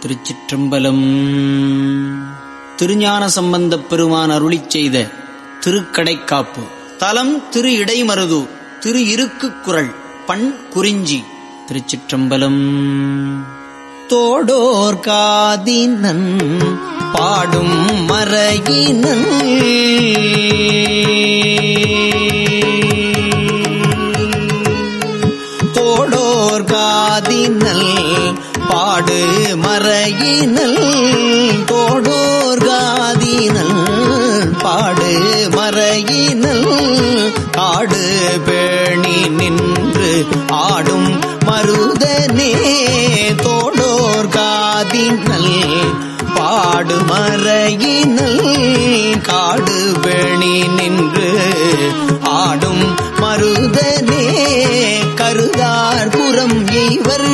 திருச்சிற்றம்பலம். திருஞான சம்பந்தப் பெருமான் அருளி செய்த திருக்கடைக்காப்பு. தலம் திரு இடைமருது திரு இருக்கு குரல் பண் குறிஞ்சி திருச்சிற்றம்பலம். தோடோர் காதினன் பாடும் மறையினன் தோடோர் காதினல் பாடு மறையினல் தோடோர் காதினல். பாடு மறையினல் காடு பேணி நின்று ஆடும் மருதனே. தோடோர் காதினல் பாடு மறையினல் காடு பேணி நின்று ஆடும் மருதனே. கருதார் புறம் எய்வர்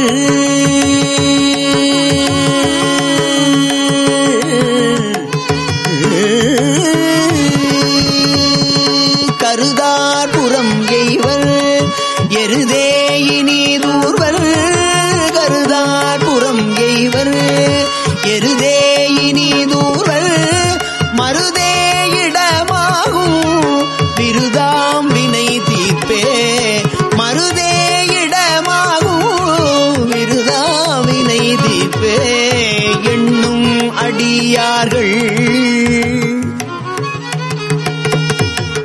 பெருதே இனி இனீதூர்வர் மருதே இடமாகும். விருதாம் வினை தீர்ப்பே மருதே இடமாகும். விருதாம் வினை தீர்ப்பே எண்ணும் அடியார்கள்.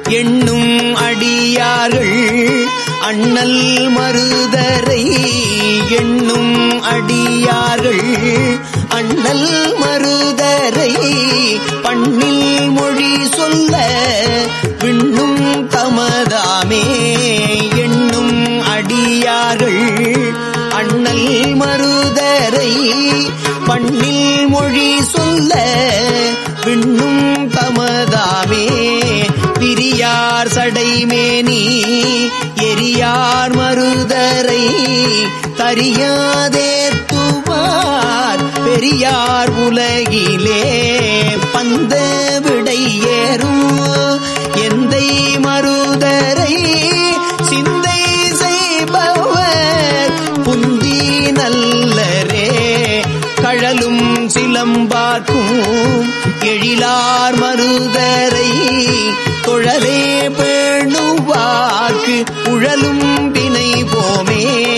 எண்ணும் அடியார்கள் அண்ணல் மருதரை எண்ணும் அடியார்கள். அண்ணல் மருதரை பண்ணில் மொழி சொல்ல விண்ணும் தமதாமே எண்ணும் அடியார்கள். அண்ணல் மருதரை பண்ணில் மொழி சொல்ல விண்ணும் தமதாமே. பிரியார் சடைமேனி எரியார் மருதரை தரியாதே தூ பெரியார் உலகிலே பந்த விடை ஏறும். எந்தை மருதரை சிந்தை செய்பவர். புந்தி நல்லரே கழலும் சிலம்பார்க்கும். எழிலார் மருதரை தொழலே பேணுவார்க்கு. உழலும் வினை போமே.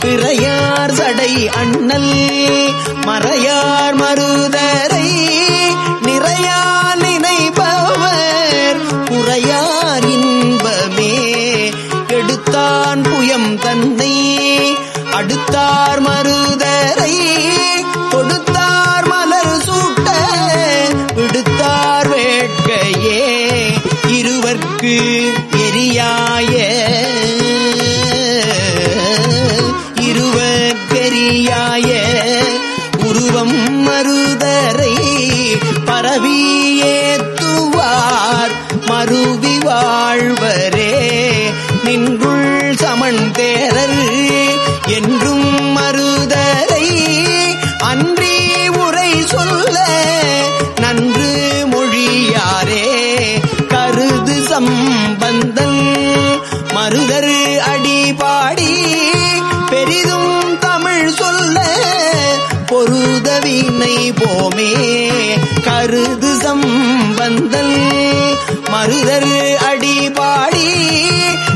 பிறையார் சடை அண்ணல் மறையார் மருதரை நிறையா நினைப்பவர் குறையார் இன்பமே. எடுத்தான் புயம் தன்னை அடுத்தார் மருதரை கொடுத்த பொருதவினை போமே. கருது சம்பந்தல் மருதர் அடிபாடி.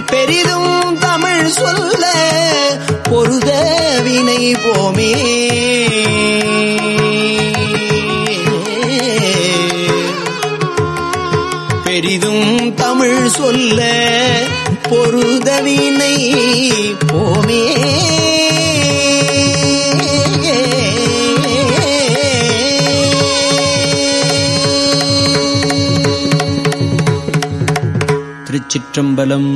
பெரிதும் தமிழ் சொல்ல பொருதவினை போமே. பெரிதும் தமிழ் சொல்ல பொருதவினை போமே. திருச்சிற்றம்பலம்.